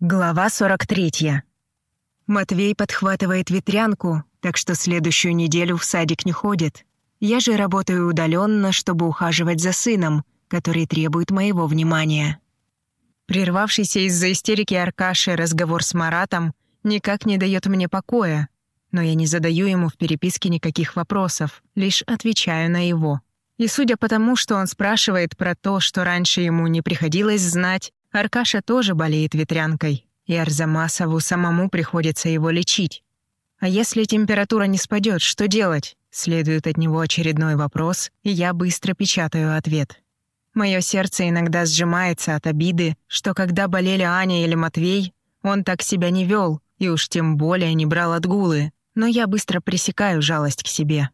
Глава 43. Матвей подхватывает ветрянку, так что следующую неделю в садик не ходит. Я же работаю удаленно, чтобы ухаживать за сыном, который требует моего внимания. Прервавшийся из-за истерики Аркаши разговор с Маратом никак не дает мне покоя, но я не задаю ему в переписке никаких вопросов, лишь отвечаю на его. И судя по тому, что он спрашивает про то, что раньше ему не приходилось знать, Аркаша тоже болеет ветрянкой, и Арзамасову самому приходится его лечить. А если температура не спадет, что делать? Следует от него очередной вопрос, и я быстро печатаю ответ. Мое сердце иногда сжимается от обиды, что когда болели Аня или Матвей, он так себя не вел и уж тем более не брал отгулы, но я быстро пресекаю жалость к себе.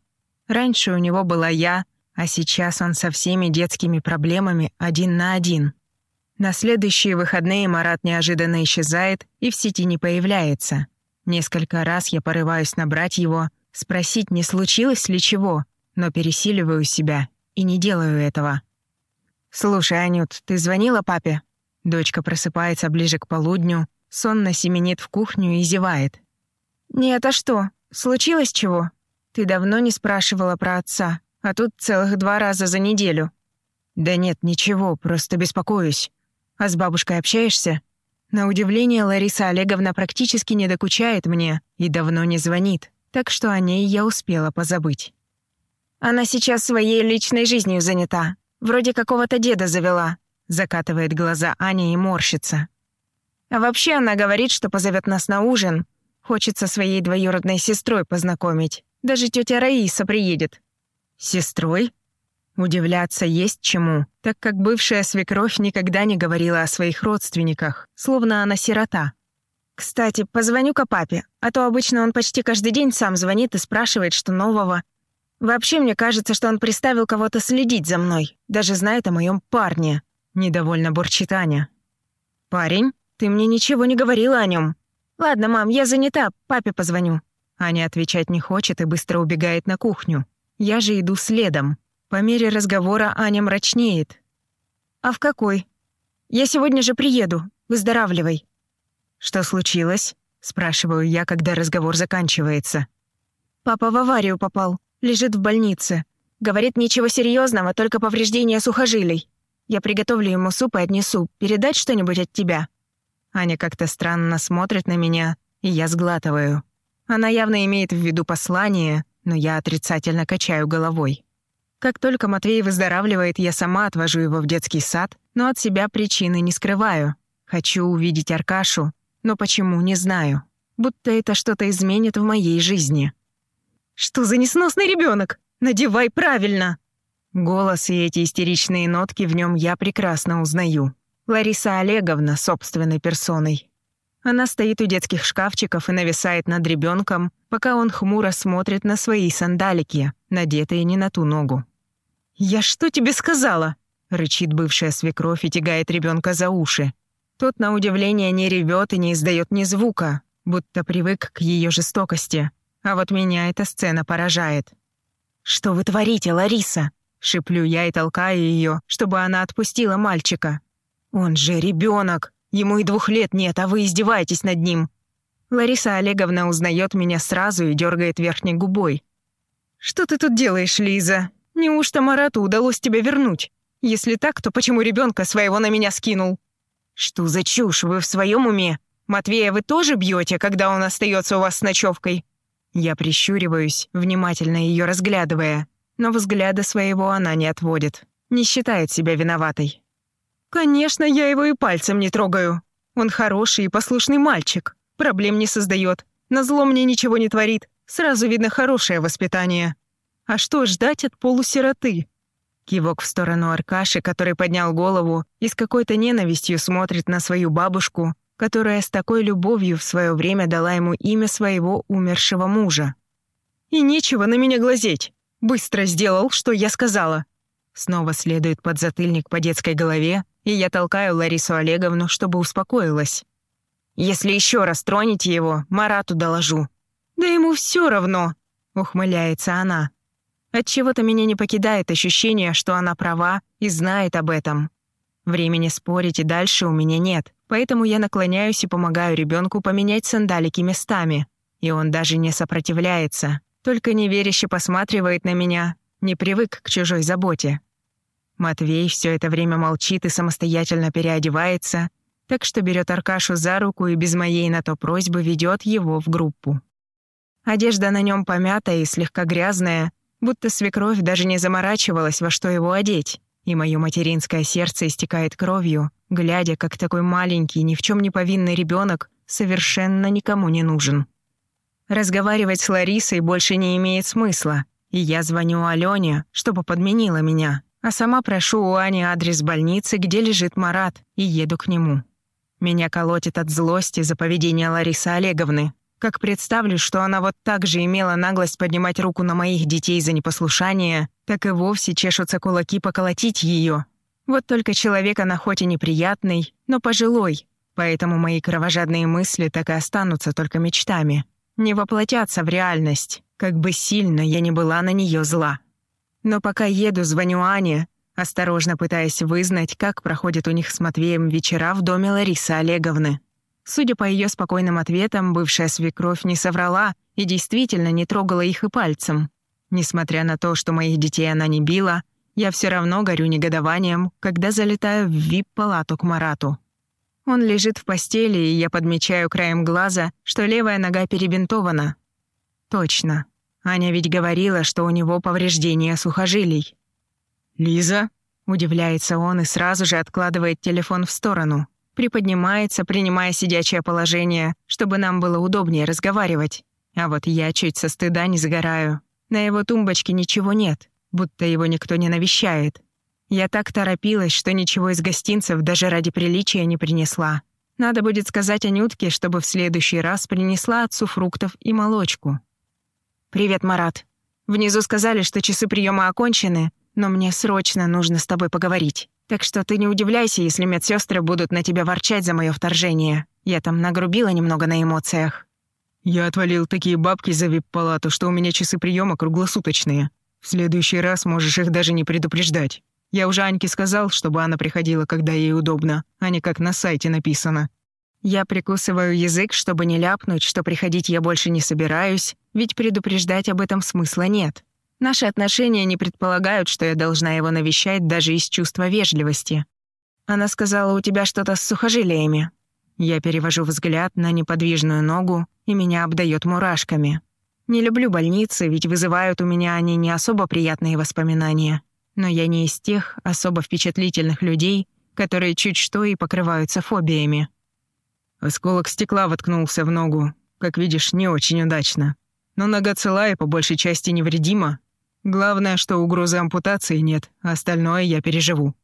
Раньше у него была я, а сейчас он со всеми детскими проблемами один на один. На следующие выходные Марат неожиданно исчезает и в сети не появляется. Несколько раз я порываюсь набрать его, спросить, не случилось ли чего, но пересиливаю себя и не делаю этого. «Слушай, Анют, ты звонила папе?» Дочка просыпается ближе к полудню, сонно семенит в кухню и зевает. «Нет, а что? Случилось чего? Ты давно не спрашивала про отца, а тут целых два раза за неделю». «Да нет, ничего, просто беспокоюсь. А с бабушкой общаешься? На удивление, Лариса Олеговна практически не докучает мне и давно не звонит, так что о ней я успела позабыть. Она сейчас своей личной жизнью занята. Вроде какого-то деда завела. Закатывает глаза Аня и морщится. А вообще она говорит, что позовет нас на ужин. Хочется своей двоюродной сестрой познакомить. Даже тетя Раиса приедет. Сестрой? Удивляться есть чему, так как бывшая свекровь никогда не говорила о своих родственниках, словно она сирота. «Кстати, позвоню-ка папе, а то обычно он почти каждый день сам звонит и спрашивает, что нового. Вообще, мне кажется, что он приставил кого-то следить за мной, даже знает о моем парне», — недовольно бурчит Аня. «Парень? Ты мне ничего не говорила о нем. «Ладно, мам, я занята, папе позвоню». Аня отвечать не хочет и быстро убегает на кухню. Я же иду следом. По мере разговора Аня мрачнеет. «А в какой? Я сегодня же приеду. Выздоравливай». «Что случилось?» — спрашиваю я, когда разговор заканчивается. «Папа в аварию попал. Лежит в больнице. Говорит, ничего серьезного, только повреждения сухожилий. Я приготовлю ему суп и отнесу. Передать что-нибудь от тебя?» Аня как-то странно смотрит на меня, и я сглатываю. Она явно имеет в виду послание, но я отрицательно качаю головой. Как только Матвей выздоравливает, я сама отвожу его в детский сад, но от себя причины не скрываю. Хочу увидеть Аркашу, но почему, не знаю. Будто это что-то изменит в моей жизни. «Что за несносный ребенок? Надевай правильно!» Голос и эти истеричные нотки в нем я прекрасно узнаю. Лариса Олеговна собственной персоной. Она стоит у детских шкафчиков и нависает над ребенком, пока он хмуро смотрит на свои сандалики, надетые не на ту ногу. «Я что тебе сказала?» — рычит бывшая свекровь и тягает ребенка за уши. Тот, на удивление, не ревет и не издает ни звука, будто привык к ее жестокости. А вот меня эта сцена поражает. «Что вы творите, Лариса?» — шиплю я и толкаю ее, чтобы она отпустила мальчика. «Он же ребенок, Ему и двух лет нет, а вы издеваетесь над ним». Лариса Олеговна узнает меня сразу и дергает верхней губой. «Что ты тут делаешь, Лиза? Неужто Марату удалось тебя вернуть? Если так, то почему ребенка своего на меня скинул? Что за чушь, вы в своем уме? Матвея вы тоже бьете, когда он остается у вас с ночевкой? Я прищуриваюсь, внимательно ее разглядывая, но взгляда своего она не отводит, не считает себя виноватой. Конечно, я его и пальцем не трогаю. Он хороший и послушный мальчик, проблем не создает, на зло мне ничего не творит, сразу видно хорошее воспитание. А что ждать от полусироты? Кивок в сторону Аркаши, который поднял голову и с какой-то ненавистью смотрит на свою бабушку, которая с такой любовью в свое время дала ему имя своего умершего мужа. «И нечего на меня глазеть. Быстро сделал, что я сказала». Снова следует подзатыльник по детской голове, и я толкаю Ларису Олеговну, чтобы успокоилась. «Если еще раз тронете его, Марату доложу». «Да ему все равно», — ухмыляется она. Отчего-то меня не покидает ощущение, что она права и знает об этом. Времени спорить и дальше у меня нет, поэтому я наклоняюсь и помогаю ребенку поменять сандалики местами. И он даже не сопротивляется, только неверяще посматривает на меня, не привык к чужой заботе. Матвей все это время молчит и самостоятельно переодевается, так что берет Аркашу за руку и без моей на то просьбы ведет его в группу. Одежда на нем помятая и слегка грязная, будто свекровь даже не заморачивалась, во что его одеть, и мое материнское сердце истекает кровью, глядя, как такой маленький, ни в чем не повинный ребенок совершенно никому не нужен. Разговаривать с Ларисой больше не имеет смысла, и я звоню Алёне, чтобы подменила меня, а сама прошу у Ани адрес больницы, где лежит Марат, и еду к нему. Меня колотит от злости за поведение Ларисы Олеговны. Как представлю, что она вот так же имела наглость поднимать руку на моих детей за непослушание, так и вовсе чешутся кулаки поколотить ее. Вот только человек она хоть и неприятный, но пожилой, поэтому мои кровожадные мысли так и останутся только мечтами. Не воплотятся в реальность, как бы сильно я не была на нее зла. Но пока еду, звоню Ане, осторожно пытаясь вызнать, как проходят у них с Матвеем вечера в доме Ларисы Олеговны. Судя по ее спокойным ответам, бывшая свекровь не соврала и действительно не трогала их и пальцем. Несмотря на то, что моих детей она не била, я все равно горю негодованием, когда залетаю в вип-палату к Марату. Он лежит в постели, и я подмечаю краем глаза, что левая нога перебинтована. Точно. Аня ведь говорила, что у него повреждение сухожилий. «Лиза?» — удивляется он и сразу же откладывает телефон в сторону. Приподнимается, принимая сидячее положение, чтобы нам было удобнее разговаривать. А вот я чуть со стыда не загораю. На его тумбочке ничего нет, будто его никто не навещает. Я так торопилась, что ничего из гостинцев даже ради приличия не принесла. Надо будет сказать Анютке, чтобы в следующий раз принесла отцу фруктов и молочку. «Привет, Марат. Внизу сказали, что часы приема окончены, но мне срочно нужно с тобой поговорить. Так что ты не удивляйся, если медсестры будут на тебя ворчать за мое вторжение. Я там нагрубила немного на эмоциях». «Я отвалил такие бабки за вип-палату, что у меня часы приема круглосуточные. В следующий раз можешь их даже не предупреждать. Я уже Аньке сказал, чтобы она приходила, когда ей удобно, а не как на сайте написано. Я прикусываю язык, чтобы не ляпнуть, что приходить я больше не собираюсь, ведь предупреждать об этом смысла нет. Наши отношения не предполагают, что я должна его навещать даже из чувства вежливости. Она сказала, у тебя что-то с сухожилиями. Я перевожу взгляд на неподвижную ногу, и меня обдает мурашками. Не люблю больницы, ведь вызывают у меня они не особо приятные воспоминания. Но я не из тех особо впечатлительных людей, которые чуть что и покрываются фобиями. Осколок стекла воткнулся в ногу. Как видишь, не очень удачно. Но нога цела и по большей части невредима. Главное, что угрозы ампутации нет, остальное я переживу.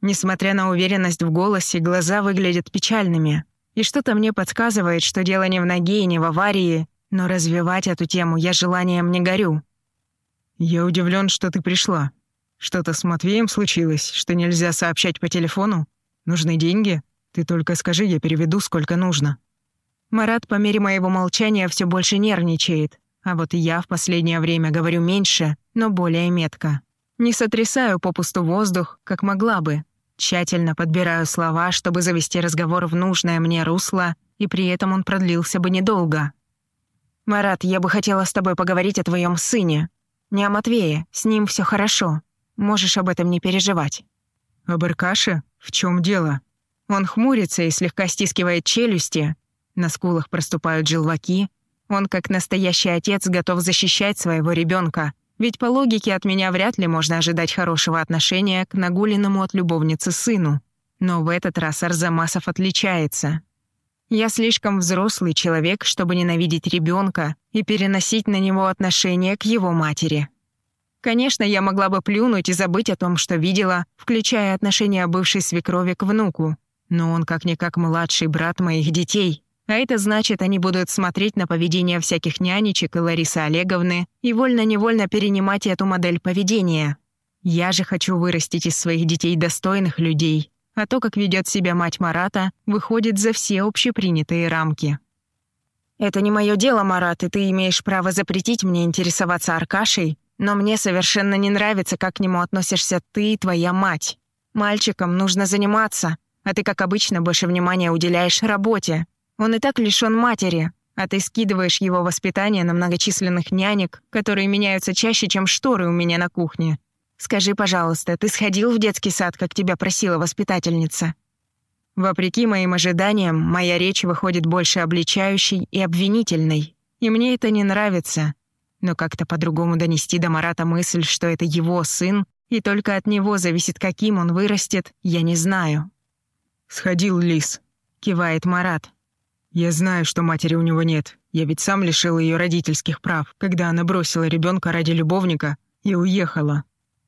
Несмотря на уверенность в голосе, глаза выглядят печальными. И что-то мне подсказывает, что дело не в ноге и не в аварии, но развивать эту тему я желанием не горю. «Я удивлен, что ты пришла. Что-то с Матвеем случилось, что нельзя сообщать по телефону? Нужны деньги?» Ты только скажи, я переведу, сколько нужно». Марат по мере моего молчания все больше нервничает, а вот я в последнее время говорю меньше, но более метко. Не сотрясаю попусту воздух, как могла бы. Тщательно подбираю слова, чтобы завести разговор в нужное мне русло, и при этом он продлился бы недолго. «Марат, я бы хотела с тобой поговорить о твоем сыне. Не о Матвее, с ним все хорошо. Можешь об этом не переживать». «Об Аркаше? В чем дело?» Он хмурится и слегка стискивает челюсти. На скулах проступают желваки. Он, как настоящий отец, готов защищать своего ребенка. Ведь по логике от меня вряд ли можно ожидать хорошего отношения к нагуленному от любовницы сыну. Но в этот раз Арзамасов отличается. Я слишком взрослый человек, чтобы ненавидеть ребенка и переносить на него отношение к его матери. Конечно, я могла бы плюнуть и забыть о том, что видела, включая отношение бывшей свекрови к внуку. Но он как-никак младший брат моих детей. А это значит, они будут смотреть на поведение всяких нянечек и Ларисы Олеговны и вольно-невольно перенимать эту модель поведения. Я же хочу вырастить из своих детей достойных людей, а то, как ведет себя мать Марата, выходит за все общепринятые рамки. «Это не мое дело, Марат, и ты имеешь право запретить мне интересоваться Аркашей, но мне совершенно не нравится, как к нему относишься ты и твоя мать. Мальчикам нужно заниматься, а ты, как обычно, больше внимания уделяешь работе. Он и так лишён матери, а ты скидываешь его воспитание на многочисленных нянек, которые меняются чаще, чем шторы у меня на кухне. Скажи, пожалуйста, ты сходил в детский сад, как тебя просила воспитательница?» Вопреки моим ожиданиям, моя речь выходит больше обличающей и обвинительной. И мне это не нравится. Но как-то по-другому донести до Марата мысль, что это его сын, и только от него зависит, каким он вырастет, я не знаю. «Сходил Лис», — кивает Марат. «Я знаю, что матери у него нет. Я ведь сам лишил ее родительских прав, когда она бросила ребенка ради любовника и уехала.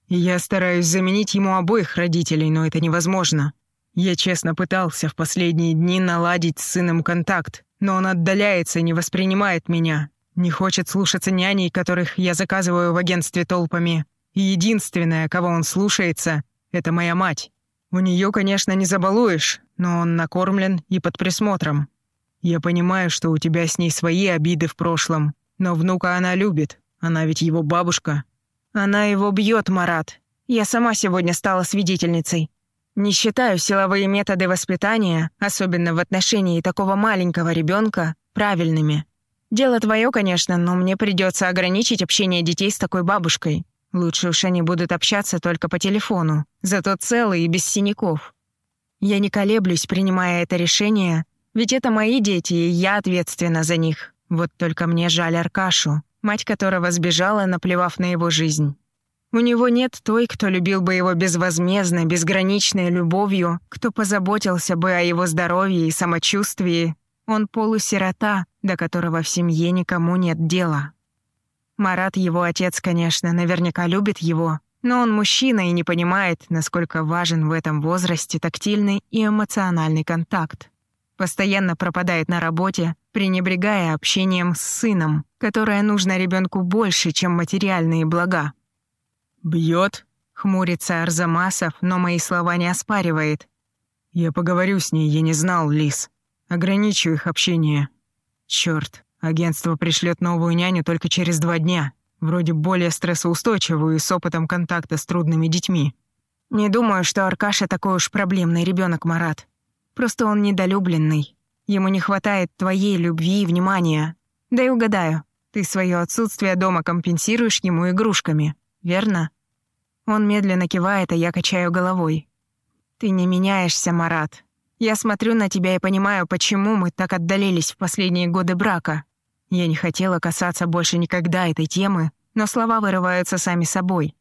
И я стараюсь заменить ему обоих родителей, но это невозможно. Я честно пытался в последние дни наладить с сыном контакт, но он отдаляется и не воспринимает меня. Не хочет слушаться няней, которых я заказываю в агентстве толпами. И единственное, кого он слушается, это моя мать. У нее, конечно, не забалуешь, но он накормлен и под присмотром. Я понимаю, что у тебя с ней свои обиды в прошлом, но внука она любит, она ведь его бабушка. Она его бьет, Марат. Я сама сегодня стала свидетельницей. Не считаю силовые методы воспитания, особенно в отношении такого маленького ребенка, правильными. Дело твое, конечно, но мне придется ограничить общение детей с такой бабушкой. Лучше уж они будут общаться только по телефону, зато целые и без синяков. Я не колеблюсь, принимая это решение, ведь это мои дети, и я ответственна за них. Вот только мне жаль Аркашу, мать которого сбежала, наплевав на его жизнь. У него нет той, кто любил бы его безвозмездно, безграничной любовью, кто позаботился бы о его здоровье и самочувствии. Он полусирота, до которого в семье никому нет дела. Марат, его отец, конечно, наверняка любит его, но он мужчина и не понимает, насколько важен в этом возрасте тактильный и эмоциональный контакт. Постоянно пропадает на работе, пренебрегая общением с сыном, которое нужно ребенку больше, чем материальные блага. «Бьет?» — хмурится Арзамасов, но мои слова не оспаривает. «Я поговорю с ней, я не знал, Лис. Ограничу их общение. Черт, агентство пришлет новую няню только через два дня. Вроде более стрессоустойчивую и с опытом контакта с трудными детьми». «Не думаю, что Аркаша такой уж проблемный ребенок, Марат. Просто он недолюбленный. Ему не хватает твоей любви и внимания. Да и угадаю, ты свое отсутствие дома компенсируешь ему игрушками, верно?» Он медленно кивает, а я качаю головой. «Ты не меняешься, Марат. Я смотрю на тебя и понимаю, почему мы так отдалились в последние годы брака. Я не хотела касаться больше никогда этой темы, но слова вырываются сами собой.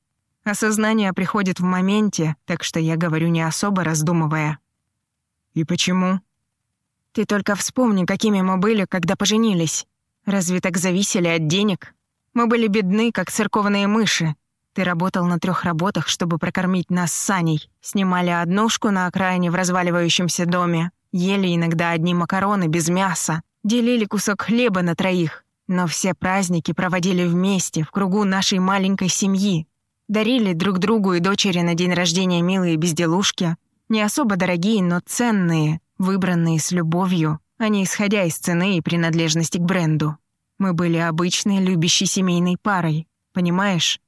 Осознание приходит в моменте, так что я говорю не особо раздумывая. «И почему?» «Ты только вспомни, какими мы были, когда поженились. Разве так зависели от денег? Мы были бедны, как церковные мыши, ты работал на трех работах, чтобы прокормить нас с Саней. Снимали однушку на окраине в разваливающемся доме. Ели иногда одни макароны без мяса. Делили кусок хлеба на троих. Но все праздники проводили вместе, в кругу нашей маленькой семьи. Дарили друг другу и дочери на день рождения милые безделушки. Не особо дорогие, но ценные, выбранные с любовью, а не исходя из цены и принадлежности к бренду. Мы были обычной, любящей семейной парой. Понимаешь?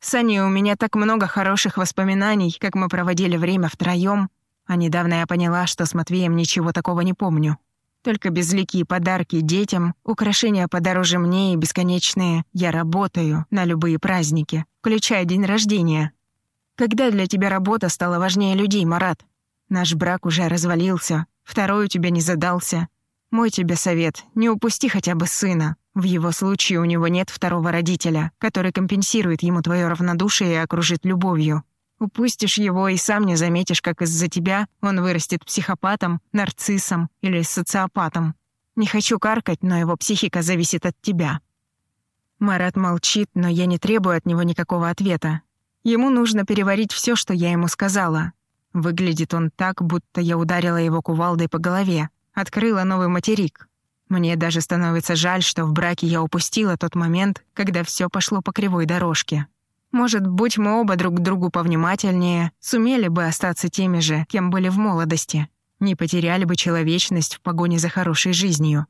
С Аней у меня так много хороших воспоминаний, как мы проводили время втроём, а недавно я поняла, что с Матвеем ничего такого не помню. Только безликие подарки детям, украшения подороже мне и бесконечные «я работаю» на любые праздники, включая день рождения. Когда для тебя работа стала важнее людей, Марат? Наш брак уже развалился, второй у тебя не задался. Мой тебе совет — не упусти хотя бы сына. В его случае у него нет второго родителя, который компенсирует ему твое равнодушие и окружит любовью. Упустишь его и сам не заметишь, как из-за тебя он вырастет психопатом, нарциссом или социопатом. Не хочу каркать, но его психика зависит от тебя». Марат молчит, но я не требую от него никакого ответа. Ему нужно переварить все, что я ему сказала. Выглядит он так, будто я ударила его кувалдой по голове, открыла новый материк. Мне даже становится жаль, что в браке я упустила тот момент, когда все пошло по кривой дорожке. Может, будь мы оба друг к другу повнимательнее, сумели бы остаться теми же, кем были в молодости, не потеряли бы человечность в погоне за хорошей жизнью.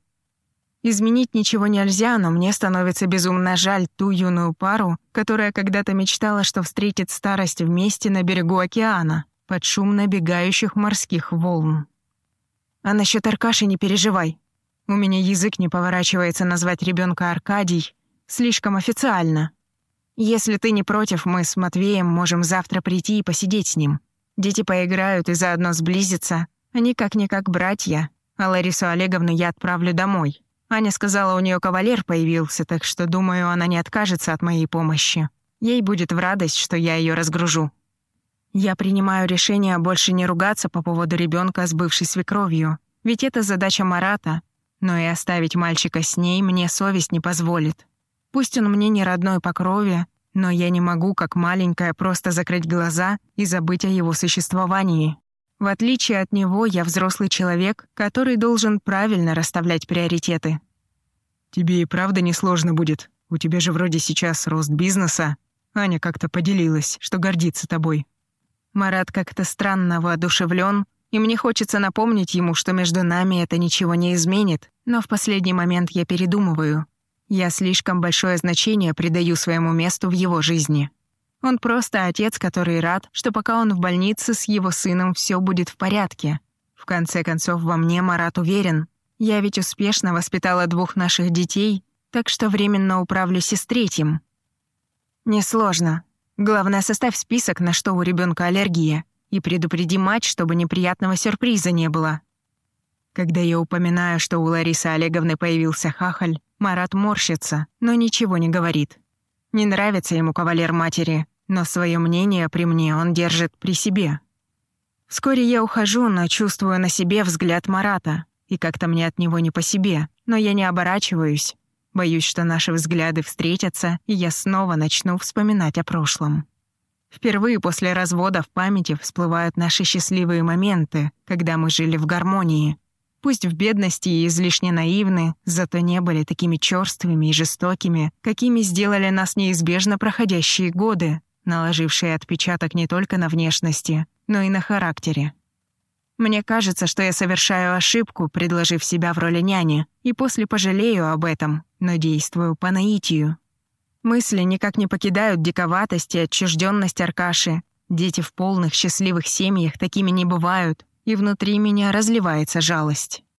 Изменить ничего нельзя, но мне становится безумно жаль ту юную пару, которая когда-то мечтала, что встретит старость вместе на берегу океана. под шум набегающих морских волн. А насчет Аркаши не переживай. У меня язык не поворачивается назвать ребенка Аркадий слишком официально. Если ты не против, мы с Матвеем можем завтра прийти и посидеть с ним. Дети поиграют и заодно сблизятся. Они как-никак братья, а Ларису Олеговну я отправлю домой. Аня сказала, у нее кавалер появился, так что, думаю, она не откажется от моей помощи. Ей будет в радость, что я ее разгружу. Я принимаю решение больше не ругаться по поводу ребенка с бывшей свекровью, ведь это задача Марата, но и оставить мальчика с ней мне совесть не позволит. Пусть он мне не родной по крови, но я не могу, как маленькая, просто закрыть глаза и забыть о его существовании. В отличие от него, я взрослый человек, который должен правильно расставлять приоритеты. Тебе и правда несложно будет. У тебя же вроде сейчас рост бизнеса. Аня как-то поделилась, что гордится тобой. Марат как-то странно воодушевлен, и мне хочется напомнить ему, что между нами это ничего не изменит, но в последний момент я передумываю. Я слишком большое значение придаю своему месту в его жизни. Он просто отец, который рад, что пока он в больнице с его сыном все будет в порядке. В конце концов, во мне Марат уверен. Я ведь успешно воспитала двух наших детей, так что временно управлюсь и с третьим. Несложно. Главное, составь список, на что у ребенка аллергия, и предупреди мать, чтобы неприятного сюрприза не было. Когда я упоминаю, что у Ларисы Олеговны появился хахаль, Марат морщится, но ничего не говорит. Не нравится ему кавалер матери, но свое мнение при мне он держит при себе. Вскоре я ухожу, но чувствую на себе взгляд Марата, и как-то мне от него не по себе, но я не оборачиваюсь. Боюсь, что наши взгляды встретятся, и я снова начну вспоминать о прошлом. Впервые после развода в памяти всплывают наши счастливые моменты, когда мы жили в гармонии. Пусть в бедности и излишне наивны, зато не были такими черствыми и жестокими, какими сделали нас неизбежно проходящие годы, наложившие отпечаток не только на внешности, но и на характере. Мне кажется, что я совершаю ошибку, предложив себя в роли няни, и после пожалею об этом, но действую по наитию. Мысли никак не покидают диковатость и отчужденность Аркаши. Дети в полных счастливых семьях такими не бывают, и внутри меня разливается жалость.